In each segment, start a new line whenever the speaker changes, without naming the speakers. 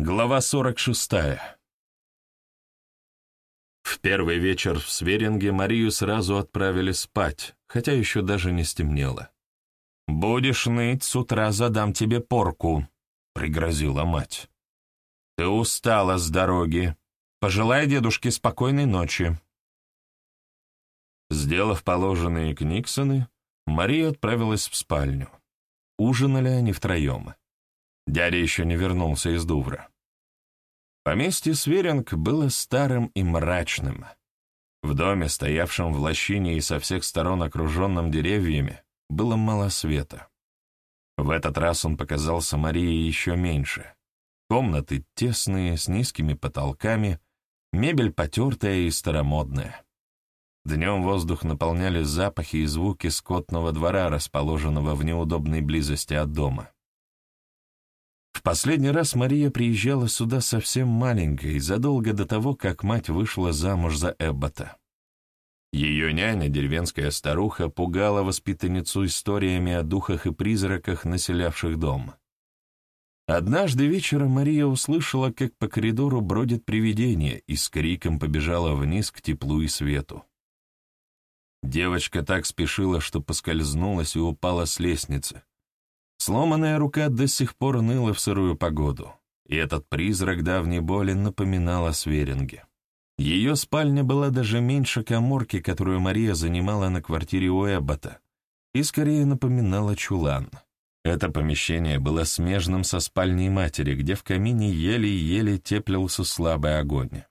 Глава 46. В первый вечер в Сверинге Марию сразу отправили спать, хотя еще даже не стемнело. «Будешь ныть, с утра задам тебе порку», — пригрозила мать. «Ты устала с дороги. Пожелай дедушке спокойной ночи». Сделав положенные книксоны, Мария отправилась в спальню. Ужинали они втроем. Дядя еще не вернулся из Дувра. Поместье Сверинг было старым и мрачным. В доме, стоявшем в лощине и со всех сторон окруженном деревьями, было мало света. В этот раз он показался Марии еще меньше. Комнаты тесные, с низкими потолками, мебель потертая и старомодная. Днем воздух наполняли запахи и звуки скотного двора, расположенного в неудобной близости от дома. В последний раз Мария приезжала сюда совсем маленькой, задолго до того, как мать вышла замуж за Эббота. Ее няня, деревенская старуха, пугала воспитанницу историями о духах и призраках, населявших дом. Однажды вечером Мария услышала, как по коридору бродит привидение, и с криком побежала вниз к теплу и свету. Девочка так спешила, что поскользнулась и упала с лестницы. Сломанная рука до сих пор ныла в сырую погоду, и этот призрак давней боли напоминал о Сверинге. Ее спальня была даже меньше коморки, которую Мария занимала на квартире у Эббота, и скорее напоминала чулан. Это помещение было смежным со спальней матери, где в камине еле-еле теплился слабый огонь.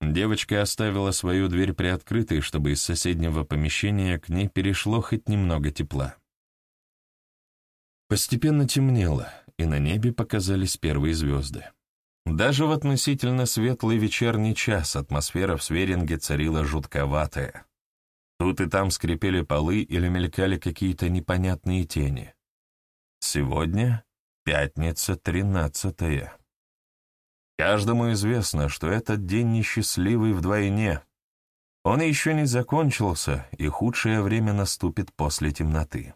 Девочка оставила свою дверь приоткрытой, чтобы из соседнего помещения к ней перешло хоть немного тепла. Постепенно темнело, и на небе показались первые звезды. Даже в относительно светлый вечерний час атмосфера в Сверинге царила жутковатая. Тут и там скрипели полы или мелькали какие-то непонятные тени. Сегодня пятница тринадцатая. Каждому известно, что этот день несчастливый вдвойне. Он еще не закончился, и худшее время наступит после темноты.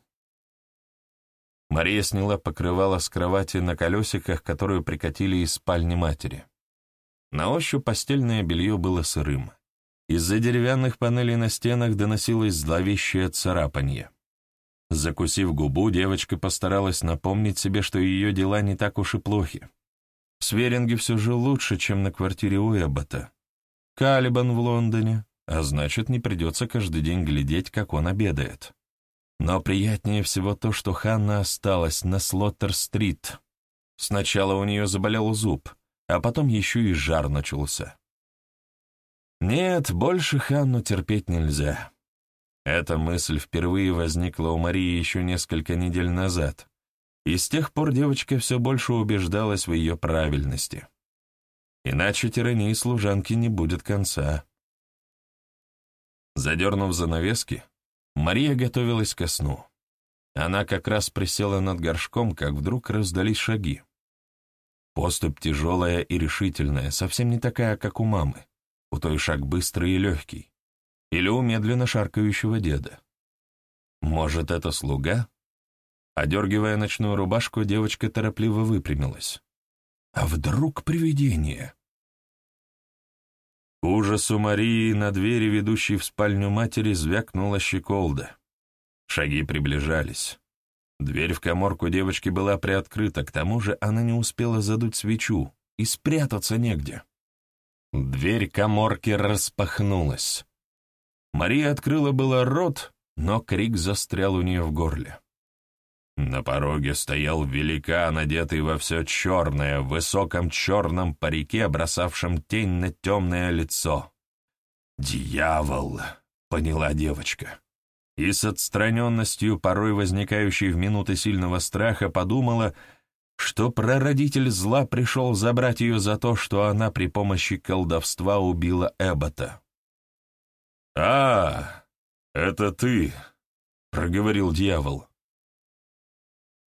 Мария сняла покрывало с кровати на колесиках, которую прикатили из спальни матери. На ощупь постельное белье было сырым. Из-за деревянных панелей на стенах доносилось зловещее царапанье. Закусив губу, девочка постаралась напомнить себе, что ее дела не так уж и плохи. В Сверинге все же лучше, чем на квартире у Эббота. Калибан в Лондоне, а значит, не придется каждый день глядеть, как он обедает. Но приятнее всего то, что Ханна осталась на Слоттер-стрит. Сначала у нее заболел зуб, а потом еще и жар начался. Нет, больше Ханну терпеть нельзя. Эта мысль впервые возникла у Марии еще несколько недель назад, и с тех пор девочка все больше убеждалась в ее правильности. Иначе тирании служанки не будет конца. Задернув занавески, Мария готовилась ко сну. Она как раз присела над горшком, как вдруг раздались шаги. Поступь тяжелая и решительная, совсем не такая, как у мамы. У той шаг быстрый и легкий. Или у медленно шаркающего деда. Может, это слуга? Одергивая ночную рубашку, девочка торопливо выпрямилась. А вдруг привидение? К ужасу Марии на двери, ведущей в спальню матери, звякнула щеколда. Шаги приближались. Дверь в коморку девочки была приоткрыта, к тому же она не успела задуть свечу, и спрятаться негде. Дверь коморки распахнулась. Мария открыла было рот, но крик застрял у нее в горле. На пороге стоял великан, одетый во все черное, в высоком черном парике, бросавшем тень на темное лицо. «Дьявол!» — поняла девочка. И с отстраненностью, порой возникающей в минуты сильного страха, подумала, что прародитель зла пришел забрать ее за то, что она при помощи колдовства убила Эббота. «А, это ты!» — проговорил дьявол.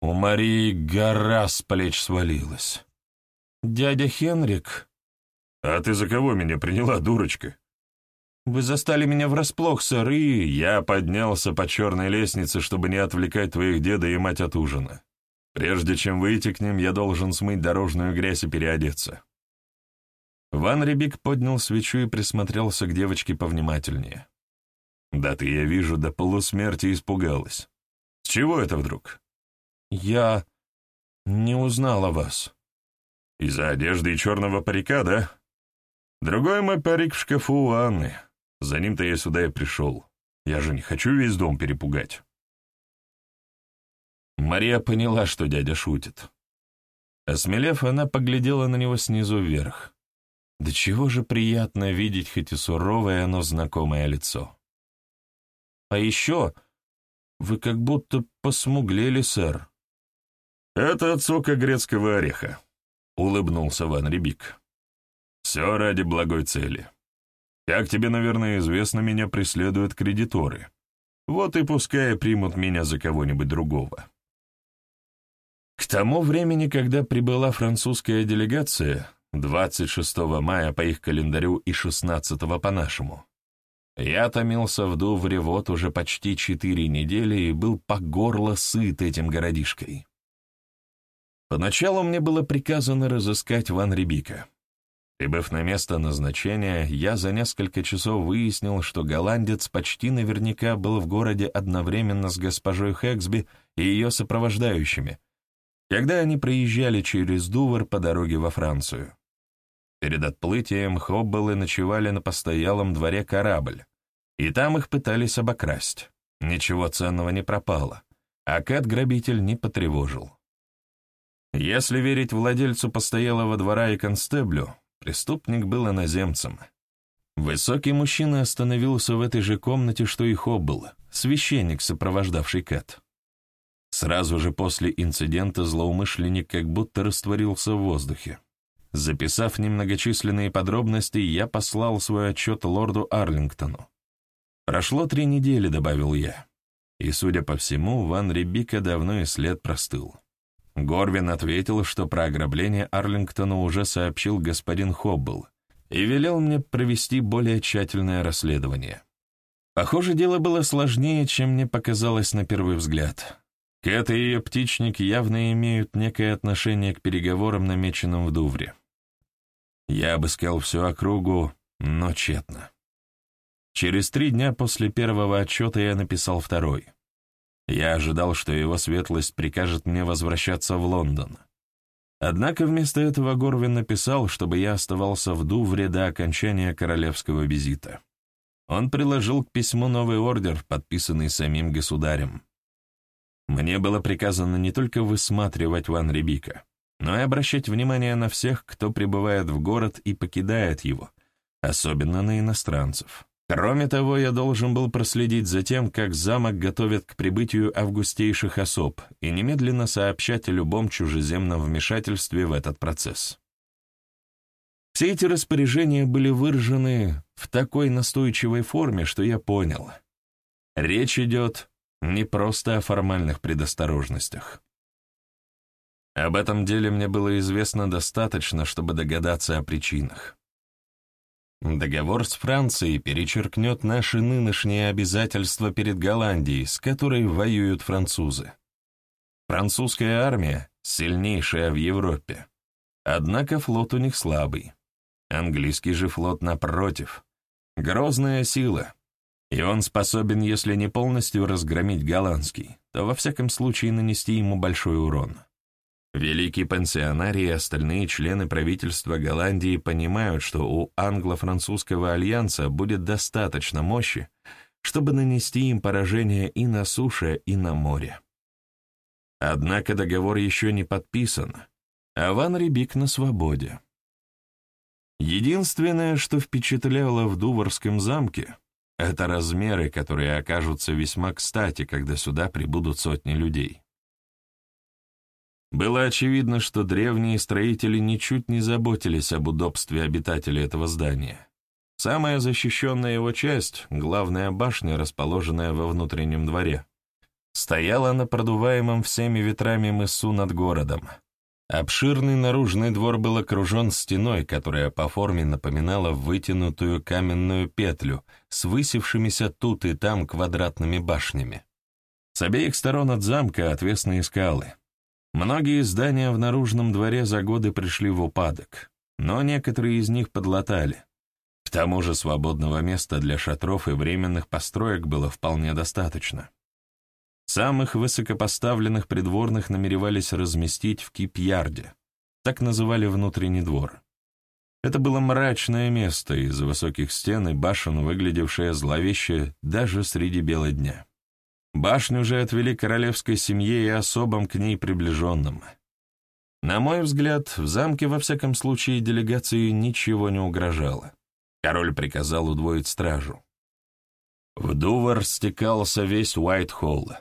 У Марии гора с плеч свалилась. «Дядя Хенрик...» «А ты за кого меня приняла, дурочка?» «Вы застали меня врасплох, сэр, и...» «Я поднялся по черной лестнице, чтобы не отвлекать твоих деда и мать от ужина. Прежде чем выйти к ним, я должен смыть дорожную грязь и переодеться». Ван Рибик поднял свечу и присмотрелся к девочке повнимательнее. «Да ты, я вижу, до полусмерти испугалась. С чего это вдруг?» «Я не узнала вас». «Из-за одежды и черного парика, да?» «Другой мой парик в шкафу у Анны. За ним-то я сюда и пришел. Я же не хочу весь дом перепугать». Мария поняла, что дядя шутит. Осмелев, она поглядела на него снизу вверх. Да чего же приятно видеть хоть и суровое, но знакомое лицо. «А еще вы как будто посмуглели, сэр». «Это от сока грецкого ореха», — улыбнулся Ван Рибик. «Все ради благой цели. Как тебе, наверное, известно, меня преследуют кредиторы. Вот и пускай примут меня за кого-нибудь другого». К тому времени, когда прибыла французская делегация, 26 мая по их календарю и 16 по нашему, я томился в Дувре вот уже почти четыре недели и был по горло сыт этим городишкой. Поначалу мне было приказано разыскать Ван Рибика. Прибыв на место назначения, я за несколько часов выяснил, что голландец почти наверняка был в городе одновременно с госпожой Хэксби и ее сопровождающими — когда они проезжали через Дувр по дороге во Францию. Перед отплытием Хоббелы ночевали на постоялом дворе корабль, и там их пытались обокрасть. Ничего ценного не пропало, а Кэт-грабитель не потревожил. Если верить владельцу постоялого двора и констеблю, преступник был иноземцем. Высокий мужчина остановился в этой же комнате, что и Хоббл, священник, сопровождавший Кэт. Сразу же после инцидента злоумышленник как будто растворился в воздухе. Записав немногочисленные подробности, я послал свой отчет лорду Арлингтону. «Прошло три недели», — добавил я. И, судя по всему, Ван Рибика давно и след простыл. Горвин ответил, что про ограбление Арлингтону уже сообщил господин Хоббл и велел мне провести более тщательное расследование. Похоже, дело было сложнее, чем мне показалось на первый взгляд. Кэт и ее птичник явно имеют некое отношение к переговорам, намеченным в Дувре. Я обыскал всю округу, но тщетно. Через три дня после первого отчета я написал второй. Я ожидал, что его светлость прикажет мне возвращаться в Лондон. Однако вместо этого Горвин написал, чтобы я оставался в Дувре до окончания королевского визита. Он приложил к письму новый ордер, подписанный самим государем. Мне было приказано не только высматривать Ван Рибика, но и обращать внимание на всех, кто прибывает в город и покидает его, особенно на иностранцев. Кроме того, я должен был проследить за тем, как замок готовят к прибытию августейших особ, и немедленно сообщать о любом чужеземном вмешательстве в этот процесс. Все эти распоряжения были выражены в такой настойчивой форме, что я понял. Речь идет не просто о формальных предосторожностях. Об этом деле мне было известно достаточно, чтобы догадаться о причинах. Договор с Францией перечеркнет наши нынешние обязательства перед Голландией, с которой воюют французы. Французская армия — сильнейшая в Европе. Однако флот у них слабый. Английский же флот, напротив, грозная сила — и он способен, если не полностью разгромить голландский, то во всяком случае нанести ему большой урон. Великий пансионарий и остальные члены правительства Голландии понимают, что у англо-французского альянса будет достаточно мощи, чтобы нанести им поражение и на суше, и на море. Однако договор еще не подписан, а Ван Рибик на свободе. Единственное, что впечатляло в Дуварском замке, это размеры, которые окажутся весьма кстати, когда сюда прибудут сотни людей. Было очевидно, что древние строители ничуть не заботились об удобстве обитателей этого здания. Самая защищенная его часть, главная башня, расположенная во внутреннем дворе, стояла на продуваемом всеми ветрами мысу над городом, Обширный наружный двор был окружен стеной, которая по форме напоминала вытянутую каменную петлю с высевшимися тут и там квадратными башнями. С обеих сторон от замка отвесные скалы. Многие здания в наружном дворе за годы пришли в упадок, но некоторые из них подлатали. К тому же свободного места для шатров и временных построек было вполне достаточно. Самых высокопоставленных придворных намеревались разместить в Кипьярде, так называли внутренний двор. Это было мрачное место из-за высоких стен и башен, выглядевшее зловеще даже среди бела дня. Башню же отвели королевской семье и особам к ней приближенным. На мой взгляд, в замке, во всяком случае, делегации ничего не угрожало. Король приказал удвоить стражу. В Дувар стекался весь Уайт-Холл.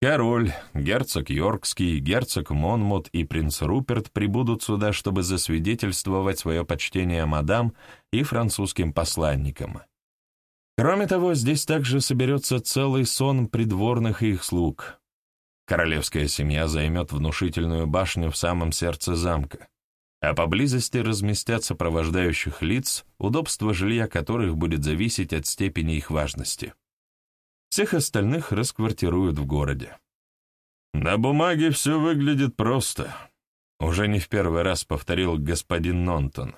Король, герцог Йоркский, герцог Монмут и принц Руперт прибудут сюда, чтобы засвидетельствовать свое почтение мадам и французским посланникам. Кроме того, здесь также соберется целый сон придворных и их слуг. Королевская семья займет внушительную башню в самом сердце замка, а поблизости разместят сопровождающих лиц, удобство жилья которых будет зависеть от степени их важности. Всех остальных расквартируют в городе. «На бумаге все выглядит просто», — уже не в первый раз повторил господин Нонтон.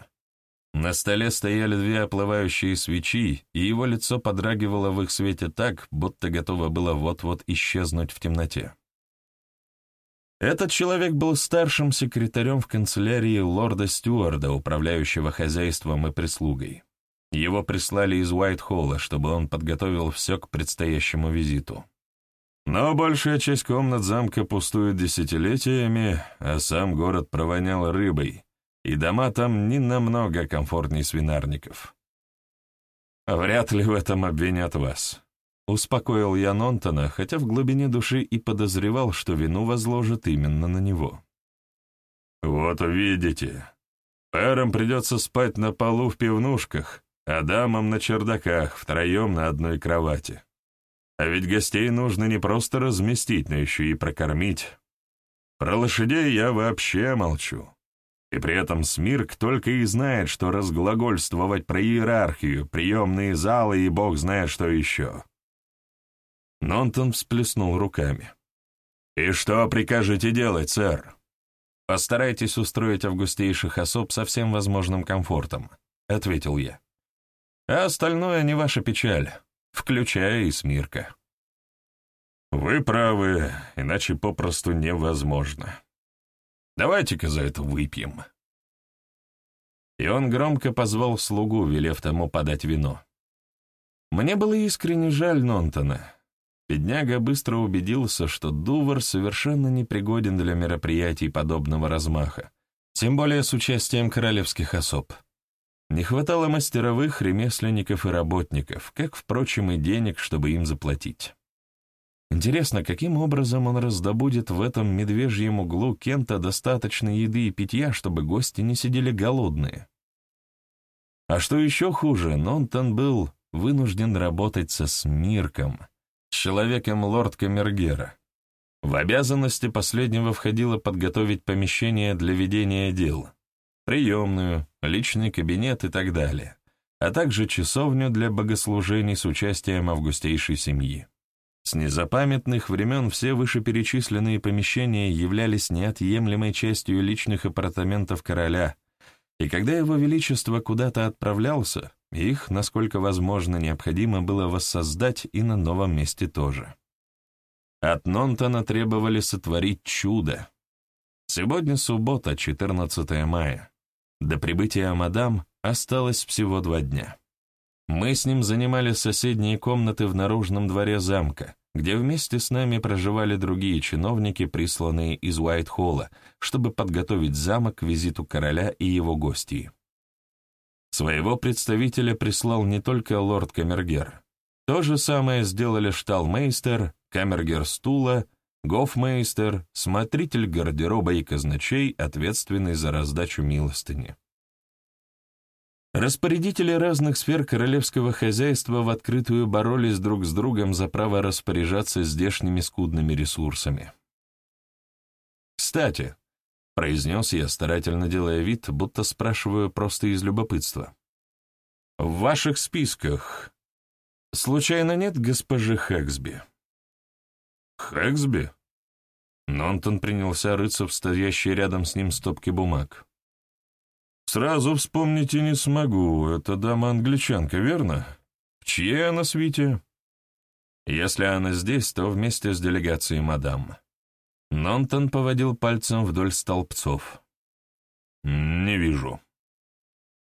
На столе стояли две оплывающие свечи, и его лицо подрагивало в их свете так, будто готово было вот-вот исчезнуть в темноте. Этот человек был старшим секретарем в канцелярии лорда Стюарда, управляющего хозяйством и прислугой. Его прислали из Уайт-Холла, чтобы он подготовил все к предстоящему визиту. Но большая часть комнат замка пустует десятилетиями, а сам город провонял рыбой, и дома там не намного комфортнее свинарников. «Вряд ли в этом обвинят вас», — успокоил я Нонтона, хотя в глубине души и подозревал, что вину возложат именно на него. «Вот увидите, пэрам придется спать на полу в пивнушках, а дамам на чердаках, втроем на одной кровати. А ведь гостей нужно не просто разместить, но еще и прокормить. Про лошадей я вообще молчу. И при этом Смирк только и знает, что разглагольствовать про иерархию, приемные залы и бог знает что еще. Нонтон всплеснул руками. «И что прикажете делать, сэр?» «Постарайтесь устроить августейших особ со всем возможным комфортом», — ответил я. А остальное не ваша печаль, включая и Смирка. Вы правы, иначе попросту невозможно. Давайте-ка за это выпьем. И он громко позвал слугу, велев тому подать вино. Мне было искренне жаль Нонтона. Бедняга быстро убедился, что Дувар совершенно непригоден для мероприятий подобного размаха, тем более с участием королевских особ. Не хватало мастеровых, ремесленников и работников, как, впрочем, и денег, чтобы им заплатить. Интересно, каким образом он раздобудет в этом медвежьем углу Кента достаточно еды и питья, чтобы гости не сидели голодные? А что еще хуже, Нонтон был вынужден работать со Смирком, человеком лорд Камергера. В обязанности последнего входило подготовить помещение для ведения дел, приемную, личный кабинет и так далее, а также часовню для богослужений с участием августейшей семьи. С незапамятных времен все вышеперечисленные помещения являлись неотъемлемой частью личных апартаментов короля, и когда его величество куда-то отправлялся, их, насколько возможно необходимо, было воссоздать и на новом месте тоже. От Нонтона требовали сотворить чудо. Сегодня суббота, 14 мая. До прибытия мадам осталось всего два дня. Мы с ним занимали соседние комнаты в наружном дворе замка, где вместе с нами проживали другие чиновники, присланные из Уайт-Холла, чтобы подготовить замок к визиту короля и его гостей. Своего представителя прислал не только лорд Камергер. То же самое сделали шталмейстер, камергер стула гофмейстер, смотритель гардероба и казначей, ответственный за раздачу милостыни. Распорядители разных сфер королевского хозяйства в открытую боролись друг с другом за право распоряжаться здешними скудными ресурсами. «Кстати», — произнес я, старательно делая вид, будто спрашиваю просто из любопытства, «в ваших списках случайно нет госпожи Хэксби?» «Хэксби?» Нонтон принялся рыться в стоящей рядом с ним стопке бумаг. «Сразу вспомнить и не смогу. Это дама-англичанка, верно? В чьей она свите?» «Если она здесь, то вместе с делегацией мадам». Нонтон поводил пальцем вдоль столбцов. «Не вижу.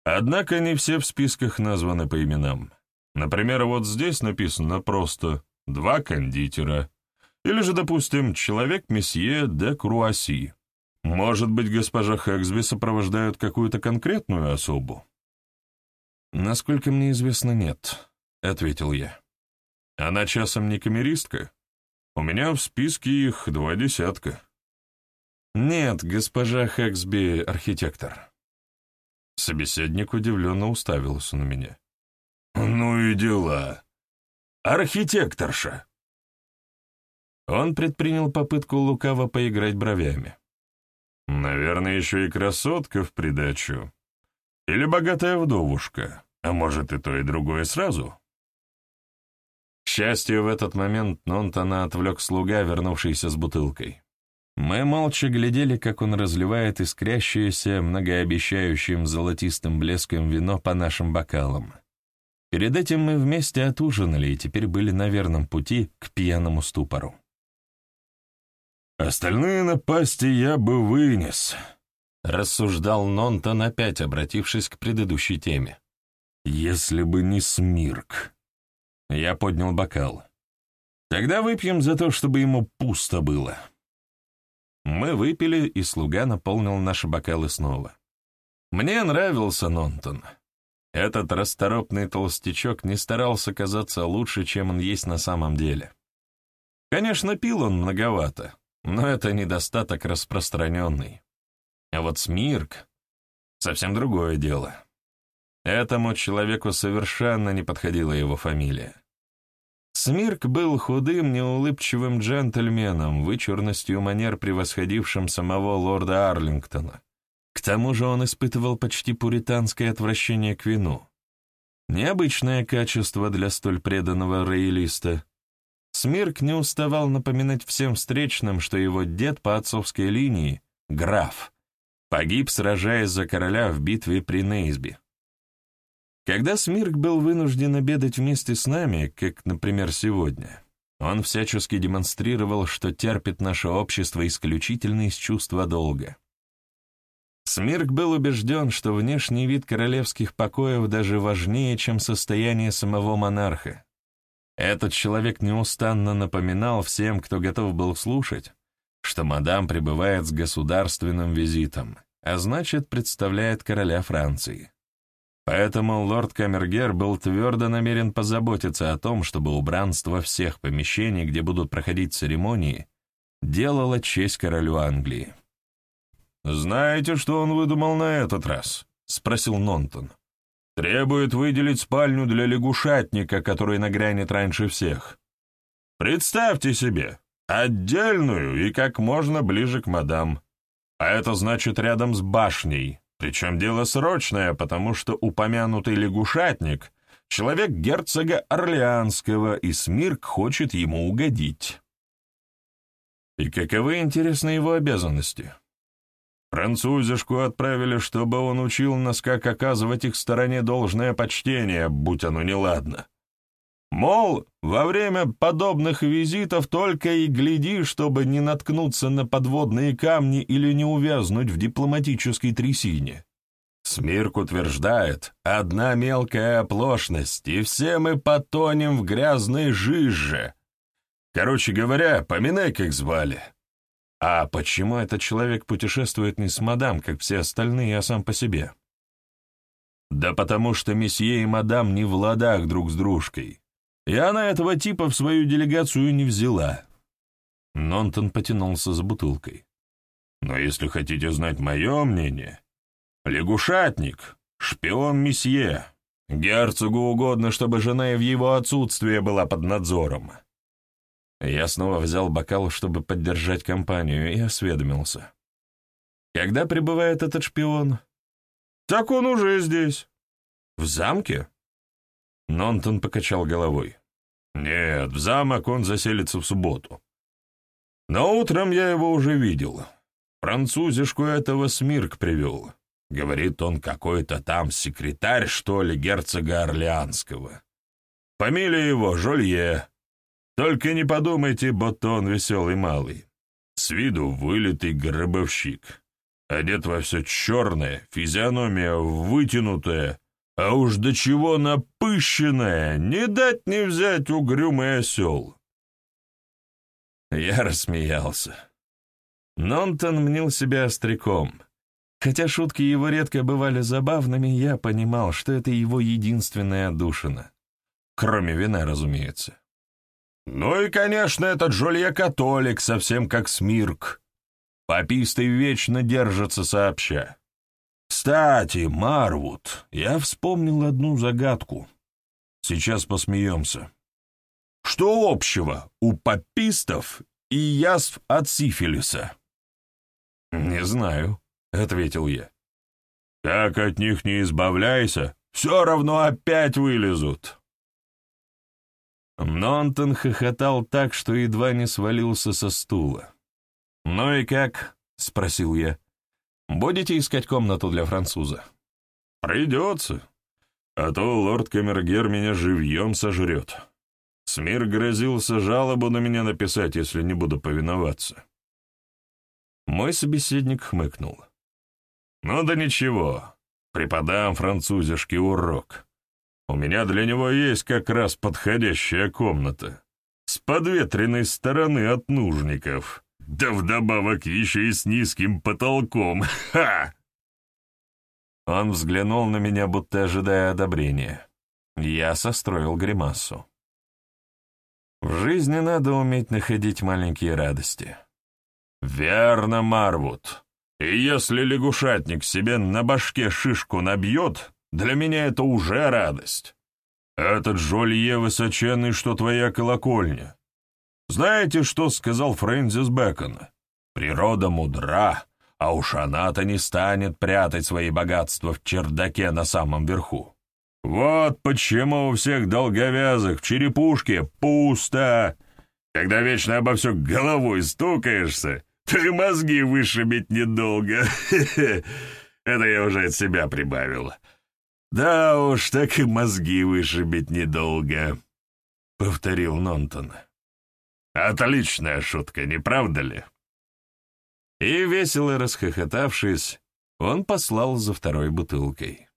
Однако не все в списках названы по именам. Например, вот здесь написано просто «два кондитера». Или же, допустим, «человек месье де Круасси». Может быть, госпожа Хэксби сопровождают какую-то конкретную особу? «Насколько мне известно, нет», — ответил я. «Она часом не камеристка? У меня в списке их два десятка». «Нет, госпожа Хэксби — архитектор». Собеседник удивленно уставился на меня. «Ну и дела. Архитекторша!» Он предпринял попытку лукаво поиграть бровями. «Наверное, еще и красотка в придачу. Или богатая вдовушка, а может и то, и другое сразу?» К счастью, в этот момент Нонтона отвлек слуга, вернувшийся с бутылкой. Мы молча глядели, как он разливает искрящееся, многообещающим золотистым блеском вино по нашим бокалам. Перед этим мы вместе отужинали и теперь были на верном пути к пьяному ступору. «Остальные напасти я бы вынес», — рассуждал Нонтон, опять обратившись к предыдущей теме. «Если бы не Смирк». Я поднял бокал. «Тогда выпьем за то, чтобы ему пусто было». Мы выпили, и слуга наполнил наши бокалы снова. Мне нравился Нонтон. Этот расторопный толстячок не старался казаться лучше, чем он есть на самом деле. Конечно, пил он многовато, но это недостаток распространенный. А вот Смирк — совсем другое дело. Этому человеку совершенно не подходила его фамилия. Смирк был худым, неулыбчивым джентльменом, вычурностью манер превосходившим самого лорда Арлингтона. К тому же он испытывал почти пуританское отвращение к вину. Необычное качество для столь преданного роялиста. Смирк не уставал напоминать всем встречным, что его дед по отцовской линии, граф, погиб, сражаясь за короля в битве при Нейсби. Когда Смирк был вынужден обедать вместе с нами, как, например, сегодня, он всячески демонстрировал, что терпит наше общество исключительно из чувства долга. Смирк был убежден, что внешний вид королевских покоев даже важнее, чем состояние самого монарха. Этот человек неустанно напоминал всем, кто готов был слушать, что мадам пребывает с государственным визитом, а значит, представляет короля Франции. Поэтому лорд Камергер был твердо намерен позаботиться о том, чтобы убранство всех помещений, где будут проходить церемонии, делало честь королю Англии. «Знаете, что он выдумал на этот раз?» — спросил Нонтон. «Требует выделить спальню для лягушатника, который нагрянет раньше всех. Представьте себе, отдельную и как можно ближе к мадам. А это значит рядом с башней, причем дело срочное, потому что упомянутый лягушатник — человек герцога Орлеанского, и Смирк хочет ему угодить». «И каковы, интересны его обязанности?» Французишку отправили, чтобы он учил нас, как оказывать их стороне должное почтение, будь оно неладно. Мол, во время подобных визитов только и гляди, чтобы не наткнуться на подводные камни или не увязнуть в дипломатической трясине. Смирк утверждает, одна мелкая оплошность, и все мы потонем в грязной жиже. Короче говоря, поминай, как звали. А почему этот человек путешествует не с мадам, как все остальные, а сам по себе? Да потому что месье и мадам не в ладах друг с дружкой. И она этого типа в свою делегацию не взяла. Нонтон потянулся за бутылкой. Но если хотите знать мое мнение, лягушатник, шпион месье, герцогу угодно, чтобы жена и в его отсутствие была под надзором. Я снова взял бокал, чтобы поддержать компанию, и осведомился. «Когда прибывает этот шпион?» «Так он уже здесь». «В замке?» Нонтон покачал головой. «Нет, в замок он заселится в субботу. Но утром я его уже видел. Французишку этого Смирк привел. Говорит он, какой-то там секретарь, что ли, герцога Орлеанского. Фамилия его Жолье. Только не подумайте, будто он веселый малый. С виду вылитый гробовщик. Одет во все черное, физиономия вытянутая, а уж до чего напыщенная, не дать не взять угрюмый осел. Я рассмеялся. Нонтон мнил себя остряком. Хотя шутки его редко бывали забавными, я понимал, что это его единственная отдушина. Кроме вина, разумеется. Ну и, конечно, этот Жолье-католик, совсем как Смирк. Паписты вечно держатся сообща. Кстати, Марвуд, я вспомнил одну загадку. Сейчас посмеемся. Что общего у папистов и язв от сифилиса? Не знаю, — ответил я. Как от них не избавляйся, все равно опять вылезут. Нонтон хохотал так, что едва не свалился со стула. «Ну и как?» — спросил я. «Будете искать комнату для француза?» «Придется. А то лорд Камергер меня живьем сожрет. Смир грозился жалобу на меня написать, если не буду повиноваться». Мой собеседник хмыкнул. «Ну да ничего, преподам французишке урок. У меня для него есть как раз подходящая комната. С подветренной стороны от нужников. Да вдобавок еще и с низким потолком. Ха!» Он взглянул на меня, будто ожидая одобрения. Я состроил гримасу. В жизни надо уметь находить маленькие радости. «Верно, Марвуд. И если лягушатник себе на башке шишку набьет, для меня это уже радость. Этот Жолье высоченный, что твоя колокольня. Знаете, что сказал Фрэнсис Бэкон? Природа мудра, а уж она-то не станет прятать свои богатства в чердаке на самом верху. Вот почему у всех долговязых в черепушке пусто. Когда вечно обо все головой стукаешься, ты мозги вышибить недолго. Это я уже от себя прибавил. «Да уж, так и мозги вышибить недолго», — повторил Нонтон. «Отличная шутка, не правда ли?» И, весело расхохотавшись, он послал за второй бутылкой.